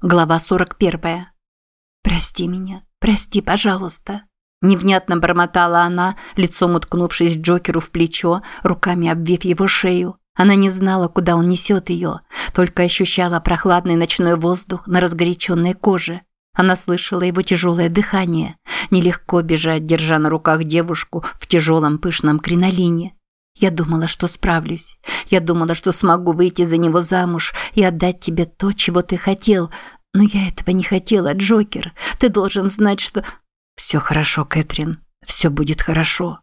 Глава 41. «Прости меня, прости, пожалуйста». Невнятно бормотала она, лицом уткнувшись Джокеру в плечо, руками обвив его шею. Она не знала, куда он несет ее, только ощущала прохладный ночной воздух на разгоряченной коже. Она слышала его тяжелое дыхание. Нелегко бежать, держа на руках девушку в тяжелом пышном кринолине. Я думала, что справлюсь. Я думала, что смогу выйти за него замуж и отдать тебе то, чего ты хотел. Но я этого не хотела, Джокер. Ты должен знать, что... Все хорошо, Кэтрин. Все будет хорошо.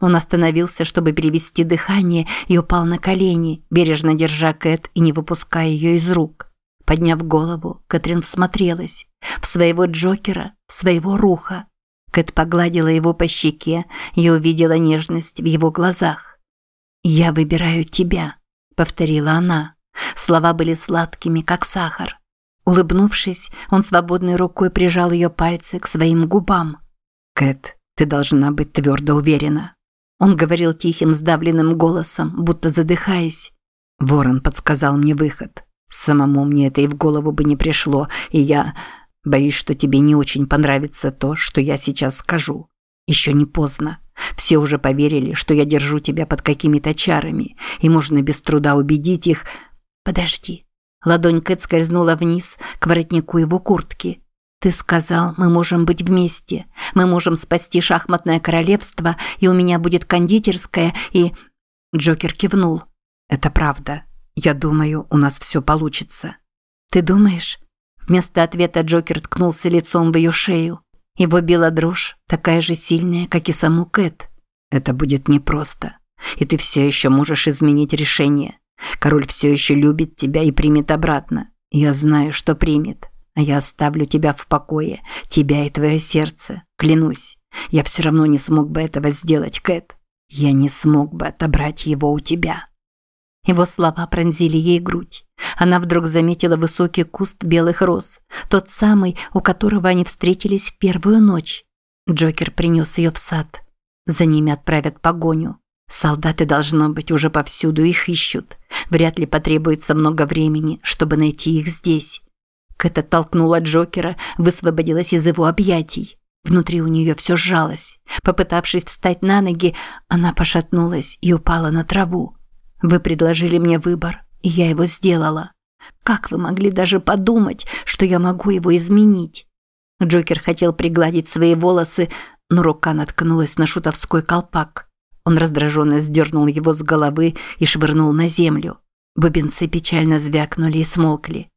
Он остановился, чтобы перевести дыхание, и упал на колени, бережно держа Кэт и не выпуская ее из рук. Подняв голову, Кэтрин всмотрелась. В своего Джокера, в своего Руха. Кэт погладила его по щеке и увидела нежность в его глазах. «Я выбираю тебя», – повторила она. Слова были сладкими, как сахар. Улыбнувшись, он свободной рукой прижал ее пальцы к своим губам. «Кэт, ты должна быть твердо уверена». Он говорил тихим, сдавленным голосом, будто задыхаясь. Ворон подсказал мне выход. Самому мне это и в голову бы не пришло, и я боюсь, что тебе не очень понравится то, что я сейчас скажу. Еще не поздно. Все уже поверили, что я держу тебя под какими-то чарами, и можно без труда убедить их... Подожди. Ладонь Кэт скользнула вниз, к воротнику его куртки. Ты сказал, мы можем быть вместе. Мы можем спасти шахматное королевство, и у меня будет кондитерская, и... Джокер кивнул. Это правда. Я думаю, у нас все получится. Ты думаешь? Вместо ответа Джокер ткнулся лицом в ее шею. Его била дрожь, такая же сильная, как и саму Кэт. Это будет непросто. И ты все еще можешь изменить решение. Король все еще любит тебя и примет обратно. Я знаю, что примет. А я оставлю тебя в покое, тебя и твое сердце. Клянусь, я все равно не смог бы этого сделать, Кэт. Я не смог бы отобрать его у тебя. Его слова пронзили ей грудь. Она вдруг заметила высокий куст белых роз, тот самый, у которого они встретились в первую ночь. Джокер принес ее в сад. За ними отправят погоню. Солдаты, должно быть, уже повсюду их ищут. Вряд ли потребуется много времени, чтобы найти их здесь. Кэт оттолкнула Джокера, высвободилась из его объятий. Внутри у нее все сжалось. Попытавшись встать на ноги, она пошатнулась и упала на траву. Вы предложили мне выбор, и я его сделала. Как вы могли даже подумать, что я могу его изменить? Джокер хотел пригладить свои волосы, но рука наткнулась на шутовской колпак. Он раздраженно сдернул его с головы и швырнул на землю. Бубенцы печально звякнули и смолкли.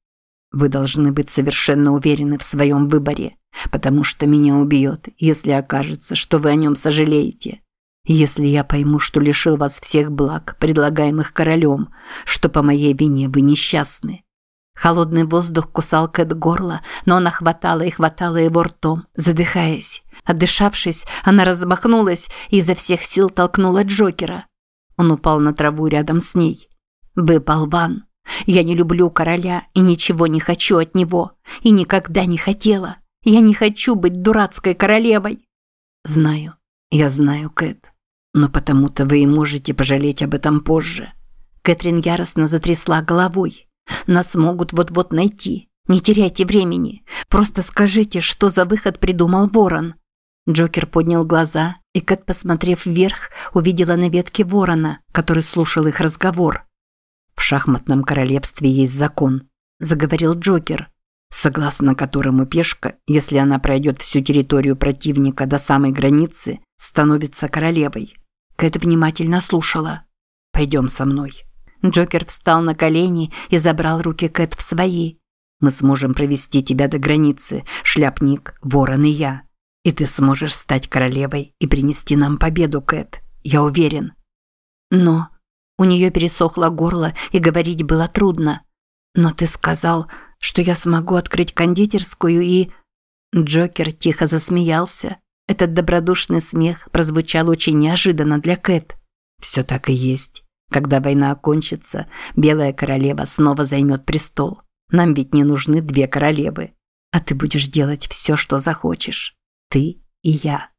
Вы должны быть совершенно уверены в своем выборе, потому что меня убьет, если окажется, что вы о нем сожалеете. Если я пойму, что лишил вас всех благ, предлагаемых королем, что по моей вине вы несчастны. Холодный воздух кусал Кэт горло, но она хватала и хватала его ртом, задыхаясь. Отдышавшись, она размахнулась и изо всех сил толкнула Джокера. Он упал на траву рядом с ней. «Вы болван! Я не люблю короля и ничего не хочу от него. И никогда не хотела. Я не хочу быть дурацкой королевой!» «Знаю, я знаю, Кэт. Но потому-то вы и можете пожалеть об этом позже. Кэтрин яростно затрясла головой. Нас могут вот-вот найти. Не теряйте времени. Просто скажите, что за выход придумал Ворон. Джокер поднял глаза, и Кэт, посмотрев вверх, увидела на ветке ворона, который слушал их разговор. «В шахматном королевстве есть закон», – заговорил Джокер, согласно которому пешка, если она пройдет всю территорию противника до самой границы, становится королевой. Кэт внимательно слушала. «Пойдем со мной». Джокер встал на колени и забрал руки Кэт в свои. «Мы сможем провести тебя до границы, шляпник, ворон и я. И ты сможешь стать королевой и принести нам победу, Кэт. Я уверен». Но у нее пересохло горло и говорить было трудно. «Но ты сказал, что я смогу открыть кондитерскую и...» Джокер тихо засмеялся. Этот добродушный смех прозвучал очень неожиданно для Кэт. Все так и есть. Когда война окончится, Белая королева снова займет престол. Нам ведь не нужны две королевы. А ты будешь делать все, что захочешь. Ты и я.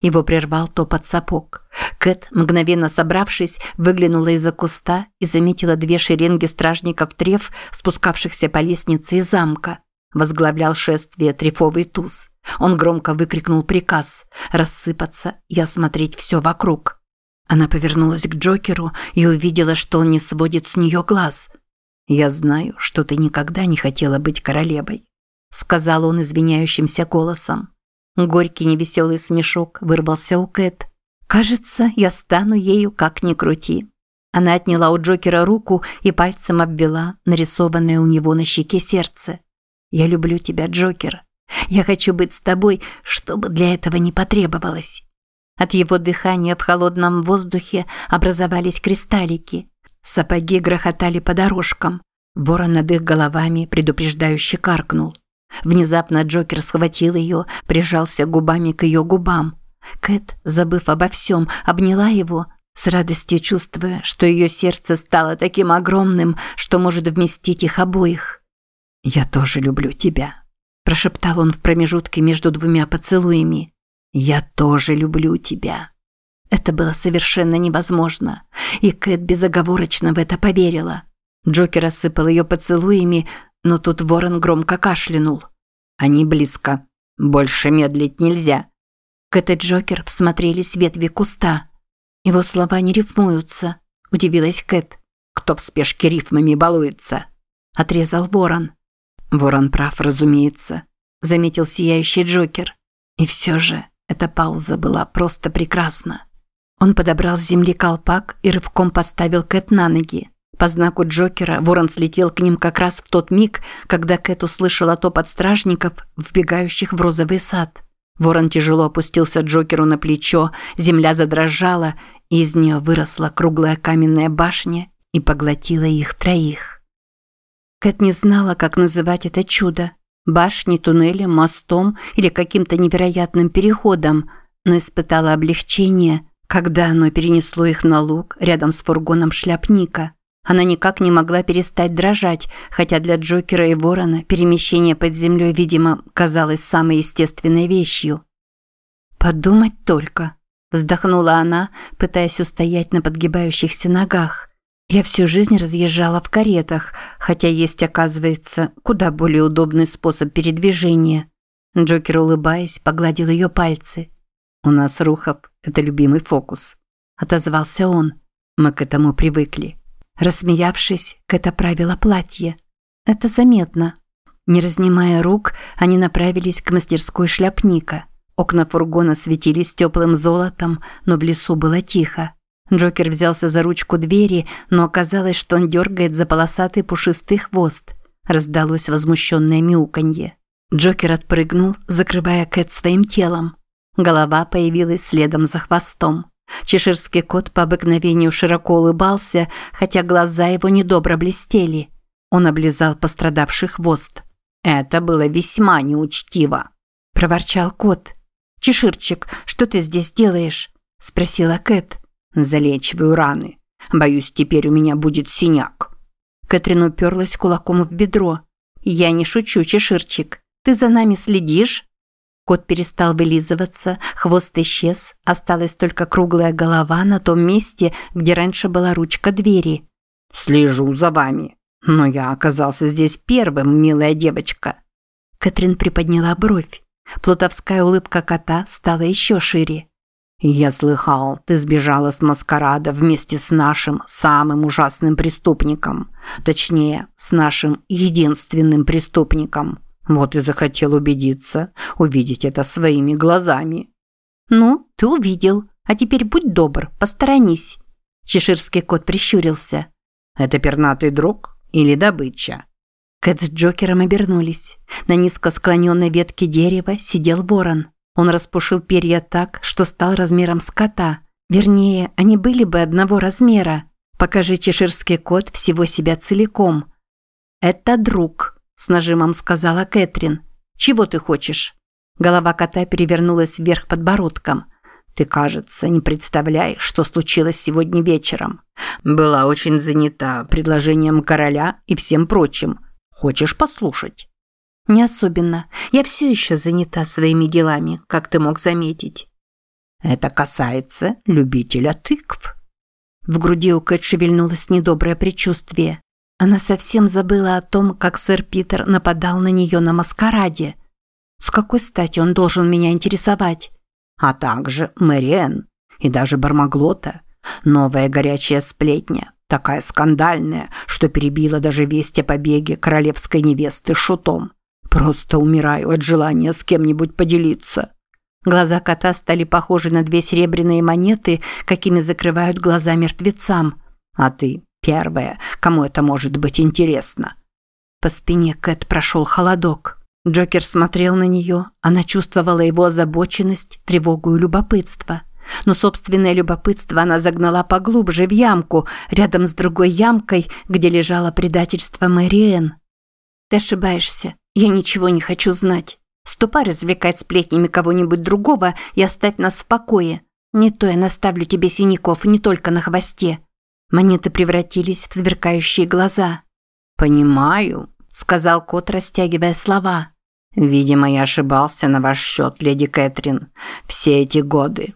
Его прервал топот сапог. Кэт, мгновенно собравшись, выглянула из-за куста и заметила две шеренги стражников треф, спускавшихся по лестнице из замка. Возглавлял шествие трефовый туз. Он громко выкрикнул приказ рассыпаться и осмотреть все вокруг. Она повернулась к Джокеру и увидела, что он не сводит с нее глаз. «Я знаю, что ты никогда не хотела быть королевой», – сказал он извиняющимся голосом. Горький невеселый смешок вырвался у Кэт. «Кажется, я стану ею как ни крути». Она отняла у Джокера руку и пальцем обвела нарисованное у него на щеке сердце. «Я люблю тебя, Джокер. Я хочу быть с тобой, чтобы для этого не потребовалось». От его дыхания в холодном воздухе образовались кристаллики. Сапоги грохотали по дорожкам. Ворон над их головами предупреждающе каркнул. Внезапно Джокер схватил ее, прижался губами к ее губам. Кэт, забыв обо всем, обняла его, с радостью чувствуя, что ее сердце стало таким огромным, что может вместить их обоих. «Я тоже люблю тебя», – прошептал он в промежутке между двумя поцелуями. «Я тоже люблю тебя». Это было совершенно невозможно, и Кэт безоговорочно в это поверила. Джокер осыпал ее поцелуями, но тут ворон громко кашлянул. «Они близко. Больше медлить нельзя». Кэт и Джокер всмотрелись в ветви куста. Его слова не рифмуются, удивилась Кэт. «Кто в спешке рифмами балуется?» Отрезал ворон. Ворон прав, разумеется, заметил сияющий Джокер. И все же эта пауза была просто прекрасна. Он подобрал с земли колпак и рывком поставил Кэт на ноги. По знаку Джокера ворон слетел к ним как раз в тот миг, когда Кэт услышала топот стражников, вбегающих в розовый сад. Ворон тяжело опустился Джокеру на плечо, земля задрожала, и из нее выросла круглая каменная башня и поглотила их троих. Кэт не знала, как называть это чудо – башней, туннелем, мостом или каким-то невероятным переходом, но испытала облегчение, когда оно перенесло их на луг рядом с фургоном шляпника – она никак не могла перестать дрожать, хотя для Джокера и Ворона перемещение под землей, видимо, казалось самой естественной вещью. «Подумать только», – вздохнула она, пытаясь устоять на подгибающихся ногах. «Я всю жизнь разъезжала в каретах, хотя есть, оказывается, куда более удобный способ передвижения». Джокер, улыбаясь, погладил ее пальцы. «У нас, Рухов, это любимый фокус», – отозвался он. «Мы к этому привыкли». Рассмеявшись, Кэт оправила платье. Это заметно. Не разнимая рук, они направились к мастерской шляпника. Окна фургона светились теплым золотом, но в лесу было тихо. Джокер взялся за ручку двери, но оказалось, что он дергает за полосатый пушистый хвост. Раздалось возмущенное мяуканье. Джокер отпрыгнул, закрывая Кэт своим телом. Голова появилась следом за хвостом. Чеширский кот по обыкновению широко улыбался, хотя глаза его недобро блестели. Он облизал пострадавший хвост. «Это было весьма неучтиво», – проворчал кот. «Чеширчик, что ты здесь делаешь?» – спросила Кэт. «Залечиваю раны. Боюсь, теперь у меня будет синяк». Кэтрин уперлась кулаком в бедро. «Я не шучу, Чеширчик. Ты за нами следишь?» Кот перестал вылизываться, хвост исчез, осталась только круглая голова на том месте, где раньше была ручка двери. «Слежу за вами. Но я оказался здесь первым, милая девочка». Катрин приподняла бровь. Плутовская улыбка кота стала еще шире. «Я слыхал, ты сбежала с маскарада вместе с нашим самым ужасным преступником. Точнее, с нашим единственным преступником». Вот и захотел убедиться, увидеть это своими глазами. Ну, ты увидел, а теперь будь добр, посторонись. Чеширский кот прищурился. Это пернатый друг или добыча? Кэт с Джокером обернулись. На низко склоненной ветке дерева сидел ворон. Он распушил перья так, что стал размером с кота. Вернее, они были бы одного размера. Покажи чеширский кот всего себя целиком. Это друг, с нажимом сказала Кэтрин. «Чего ты хочешь?» Голова кота перевернулась вверх подбородком. «Ты, кажется, не представляешь, что случилось сегодня вечером. Была очень занята предложением короля и всем прочим. Хочешь послушать?» «Не особенно. Я все еще занята своими делами, как ты мог заметить». «Это касается любителя тыкв». В груди у Кэт шевельнулось недоброе предчувствие. Она совсем забыла о том, как сэр Питер нападал на нее на маскараде. С какой стати он должен меня интересовать? А также Мэриэн и даже Бармаглота. Новая горячая сплетня, такая скандальная, что перебила даже весть о побеге королевской невесты шутом. Просто умираю от желания с кем-нибудь поделиться. Глаза кота стали похожи на две серебряные монеты, какими закрывают глаза мертвецам. А ты первая, кому это может быть интересно. По спине Кэт прошел холодок. Джокер смотрел на нее, она чувствовала его озабоченность, тревогу и любопытство. Но собственное любопытство она загнала поглубже в ямку, рядом с другой ямкой, где лежало предательство Мэриэн. «Ты ошибаешься. Я ничего не хочу знать. Ступай развлекать сплетнями кого-нибудь другого и оставь нас в покое. Не то я наставлю тебе синяков не только на хвосте». Монеты превратились в сверкающие глаза. «Понимаю», – сказал кот, растягивая слова. «Видимо, я ошибался на ваш счет, леди Кэтрин, все эти годы».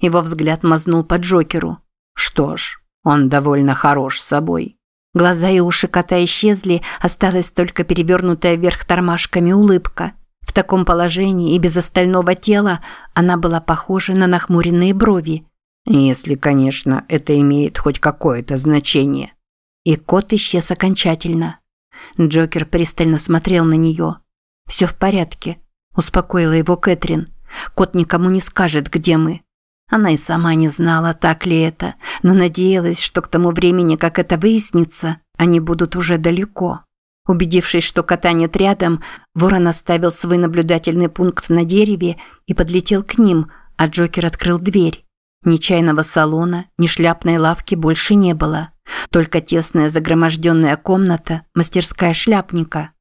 Его взгляд мазнул по Джокеру. «Что ж, он довольно хорош собой». Глаза и уши кота исчезли, осталась только перевернутая вверх тормашками улыбка. В таком положении и без остального тела она была похожа на нахмуренные брови. Если, конечно, это имеет хоть какое-то значение. И кот исчез окончательно. Джокер пристально смотрел на нее. «Все в порядке», – успокоила его Кэтрин. «Кот никому не скажет, где мы». Она и сама не знала, так ли это, но надеялась, что к тому времени, как это выяснится, они будут уже далеко. Убедившись, что кота нет рядом, ворон оставил свой наблюдательный пункт на дереве и подлетел к ним, а Джокер открыл дверь. Ни чайного салона, ни шляпной лавки больше не было. Только тесная загроможденная комната, мастерская шляпника.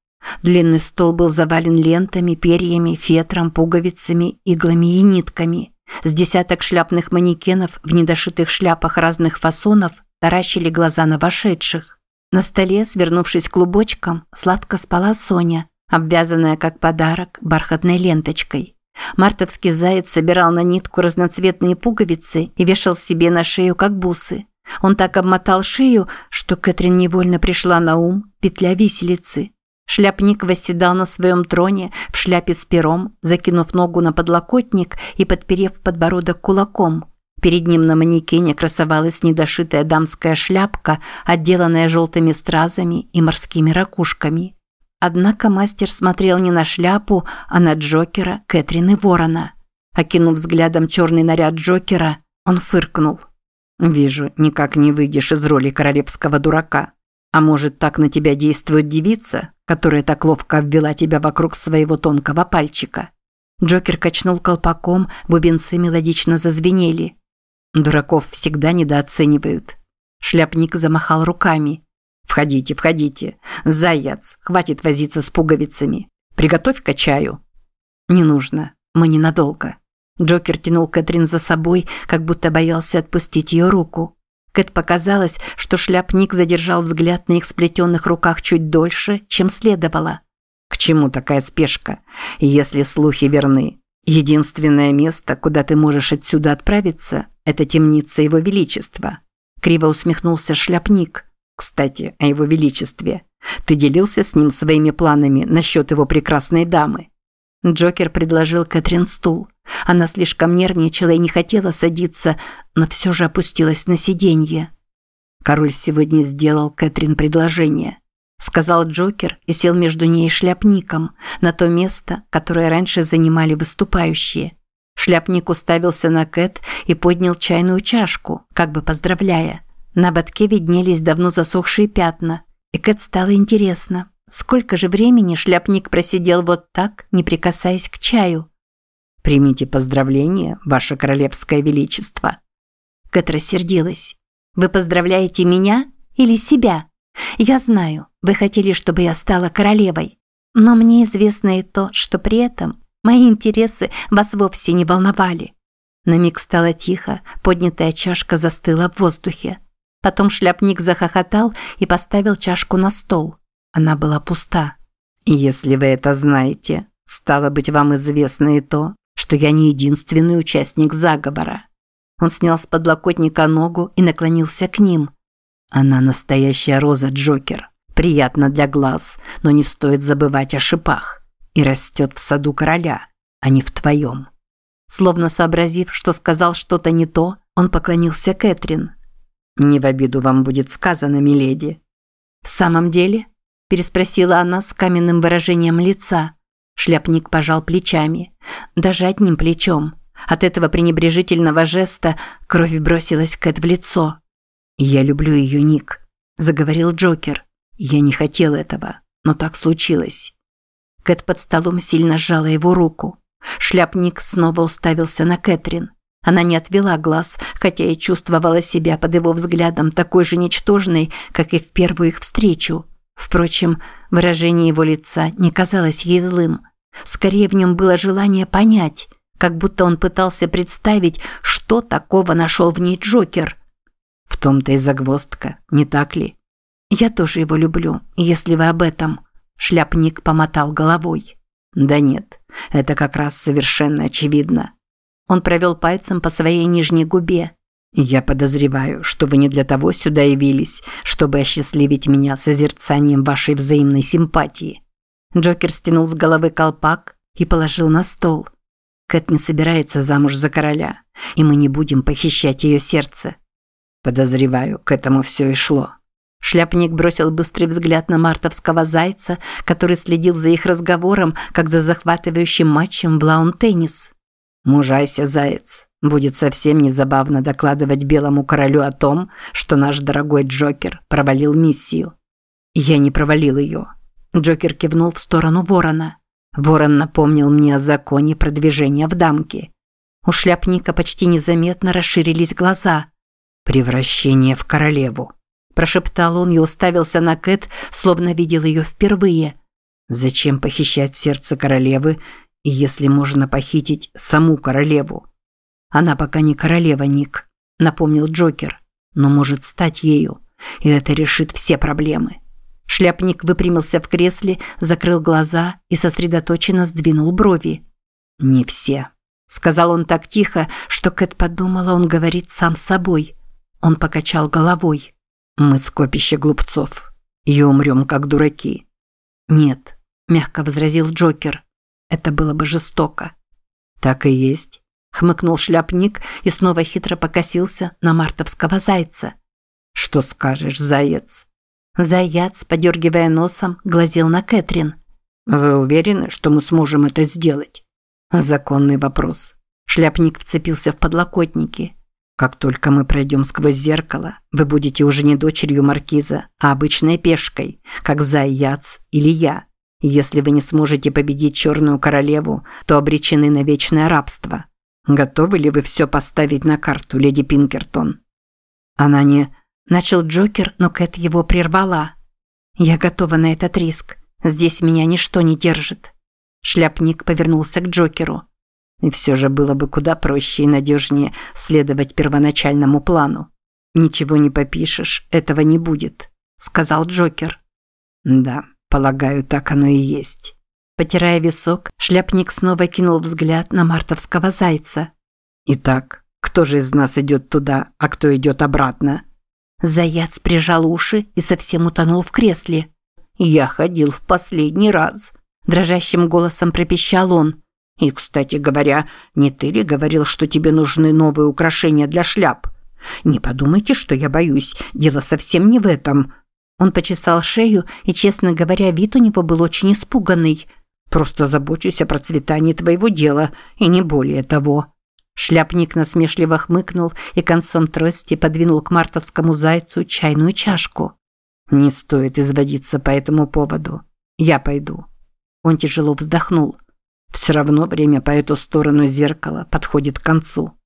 Длинный стол был завален лентами, перьями, фетром, пуговицами, иглами и нитками. С десяток шляпных манекенов в недошитых шляпах разных фасонов таращили глаза на вошедших. На столе, свернувшись клубочком, сладко спала Соня, обвязанная как подарок бархатной ленточкой. Мартовский заяц собирал на нитку разноцветные пуговицы и вешал себе на шею как бусы. Он так обмотал шею, что Кэтрин невольно пришла на ум петля виселицы. Шляпник восседал на своем троне в шляпе с пером, закинув ногу на подлокотник и подперев подбородок кулаком. Перед ним на манекене красовалась недошитая дамская шляпка, отделанная желтыми стразами и морскими ракушками. Однако мастер смотрел не на шляпу, а на Джокера, Кэтрин и Ворона. Окинув взглядом черный наряд Джокера, он фыркнул. «Вижу, никак не выйдешь из роли королевского дурака. А может, так на тебя действует девица, которая так ловко обвела тебя вокруг своего тонкого пальчика. Джокер качнул колпаком, бубенцы мелодично зазвенели. Дураков всегда недооценивают. Шляпник замахал руками. «Входите, входите. Заяц, хватит возиться с пуговицами. Приготовь-ка чаю». «Не нужно. Мы ненадолго». Джокер тянул Кэтрин за собой, как будто боялся отпустить ее руку. Кэт показалось, что шляпник задержал взгляд на их сплетенных руках чуть дольше, чем следовало. «К чему такая спешка? Если слухи верны, единственное место, куда ты можешь отсюда отправиться, это темница Его Величества». Криво усмехнулся шляпник. «Кстати, о Его Величестве. Ты делился с ним своими планами насчет его прекрасной дамы?» Джокер предложил Кэтрин стул. Она слишком нервничала и не хотела садиться, но все же опустилась на сиденье. «Король сегодня сделал Кэтрин предложение», – сказал Джокер и сел между ней и шляпником, на то место, которое раньше занимали выступающие. Шляпник уставился на Кэт и поднял чайную чашку, как бы поздравляя. На ободке виднелись давно засохшие пятна, и Кэт стало интересно, сколько же времени шляпник просидел вот так, не прикасаясь к чаю. «Примите поздравления, ваше королевское величество». Кэт рассердилась. «Вы поздравляете меня или себя? Я знаю, вы хотели, чтобы я стала королевой. Но мне известно и то, что при этом мои интересы вас вовсе не волновали». На миг стало тихо, поднятая чашка застыла в воздухе. Потом шляпник захохотал и поставил чашку на стол. Она была пуста. «Если вы это знаете, стало быть, вам известно и то, что я не единственный участник заговора. Он снял с подлокотника ногу и наклонился к ним. Она настоящая роза Джокер. Приятно для глаз, но не стоит забывать о шипах. И растет в саду короля, а не в твоем. Словно сообразив, что сказал что-то не то, он поклонился Кэтрин. «Не в обиду вам будет сказано, миледи». «В самом деле?» – переспросила она с каменным выражением лица. Шляпник пожал плечами. Даже одним плечом. От этого пренебрежительного жеста кровь бросилась Кэт в лицо. «Я люблю ее, Ник», – заговорил Джокер. «Я не хотел этого, но так случилось». Кэт под столом сильно сжала его руку. Шляпник снова уставился на Кэтрин. Она не отвела глаз, хотя и чувствовала себя под его взглядом такой же ничтожной, как и в первую их встречу. Впрочем, выражение его лица не казалось ей злым. Скорее в нем было желание понять, как будто он пытался представить, что такого нашел в ней Джокер. В том-то и загвоздка, не так ли? Я тоже его люблю, если вы об этом. Шляпник помотал головой. Да нет, это как раз совершенно очевидно. Он провел пальцем по своей нижней губе. «Я подозреваю, что вы не для того сюда явились, чтобы осчастливить меня созерцанием вашей взаимной симпатии». Джокер стянул с головы колпак и положил на стол. Кэт не собирается замуж за короля, и мы не будем похищать ее сердце. Подозреваю, к этому все и шло. Шляпник бросил быстрый взгляд на мартовского зайца, который следил за их разговором, как за захватывающим матчем в лаун-теннис. Мужайся, заяц. Будет совсем незабавно докладывать белому королю о том, что наш дорогой Джокер провалил миссию. Я не провалил ее. Джокер кивнул в сторону ворона. Ворон напомнил мне о законе продвижения в дамке. У шляпника почти незаметно расширились глаза. «Превращение в королеву», – прошептал он и уставился на Кэт, словно видел ее впервые. «Зачем похищать сердце королевы, если можно похитить саму королеву. Она пока не королева, Ник, напомнил Джокер, но может стать ею, и это решит все проблемы. Шляпник выпрямился в кресле, закрыл глаза и сосредоточенно сдвинул брови. «Не все», – сказал он так тихо, что Кэт подумала, он говорит сам собой. Он покачал головой. «Мы скопище глупцов и умрем, как дураки». «Нет», – мягко возразил Джокер. Это было бы жестоко. Так и есть, хмыкнул шляпник и снова хитро покосился на мартовского зайца. Что скажешь, заяц? Заяц, подергивая носом, глазел на Кэтрин. Вы уверены, что мы сможем это сделать? Законный вопрос. Шляпник вцепился в подлокотники. Как только мы пройдем сквозь зеркало, вы будете уже не дочерью маркиза, а обычной пешкой, как Заяц или я. Если вы не сможете победить Черную Королеву, то обречены на вечное рабство. Готовы ли вы все поставить на карту, леди Пинкертон?» Она не... Начал Джокер, но Кэт его прервала. «Я готова на этот риск. Здесь меня ничто не держит». Шляпник повернулся к Джокеру. И все же было бы куда проще и надежнее следовать первоначальному плану. «Ничего не попишешь, этого не будет», – сказал Джокер. «Да, Полагаю, так оно и есть. Потирая висок, шляпник снова кинул взгляд на мартовского зайца. Итак, кто же из нас идет туда, а кто идет обратно? Заяц прижал уши и совсем утонул в кресле. Я ходил в последний раз. Дрожащим голосом пропищал он. И, кстати говоря, не ты ли говорил, что тебе нужны новые украшения для шляп? Не подумайте, что я боюсь. Дело совсем не в этом. Он почесал шею, и, честно говоря, вид у него был очень испуганный. «Просто забочусь о процветании твоего дела, и не более того». Шляпник насмешливо хмыкнул и концом трости подвинул к мартовскому зайцу чайную чашку. «Не стоит изводиться по этому поводу. Я пойду». Он тяжело вздохнул. «Все равно время по эту сторону зеркала подходит к концу».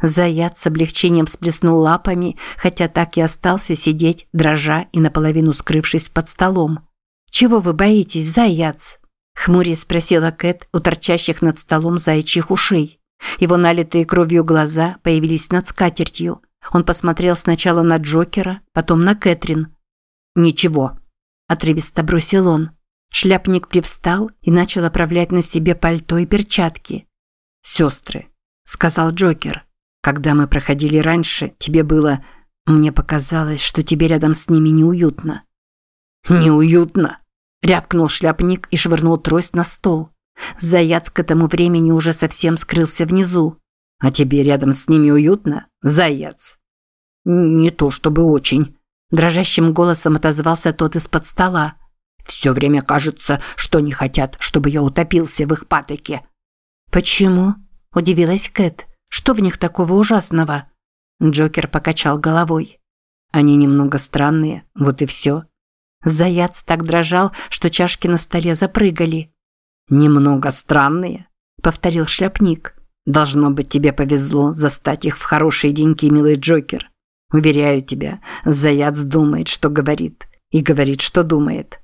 Заяц с облегчением всплеснул лапами, хотя так и остался сидеть, дрожа и наполовину скрывшись под столом. «Чего вы боитесь, заяц?» – хмурясь спросила Кэт у торчащих над столом заячьих ушей. Его налитые кровью глаза появились над скатертью. Он посмотрел сначала на Джокера, потом на Кэтрин. «Ничего», – отрывисто бросил он. Шляпник привстал и начал оправлять на себе пальто и перчатки. «Сестры», – сказал Джокер. Когда мы проходили раньше, тебе было... Мне показалось, что тебе рядом с ними неуютно. «Неуютно!» – рявкнул шляпник и швырнул трость на стол. Заяц к этому времени уже совсем скрылся внизу. «А тебе рядом с ними уютно, заяц?» «Не то чтобы очень», – дрожащим голосом отозвался тот из-под стола. «Все время кажется, что они хотят, чтобы я утопился в их патоке». «Почему?» – удивилась Кэт. «Что в них такого ужасного?» Джокер покачал головой. «Они немного странные, вот и все». Заяц так дрожал, что чашки на столе запрыгали. «Немного странные», – повторил шляпник. «Должно быть, тебе повезло застать их в хорошие деньки, милый Джокер. Уверяю тебя, Заяц думает, что говорит, и говорит, что думает».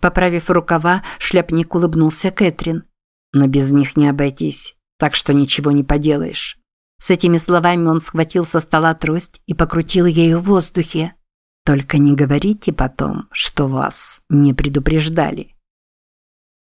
Поправив рукава, шляпник улыбнулся Кэтрин. «Но без них не обойтись, так что ничего не поделаешь». С этими словами он схватил со стола трость и покрутил ею в воздухе. Только не говорите потом, что вас не предупреждали.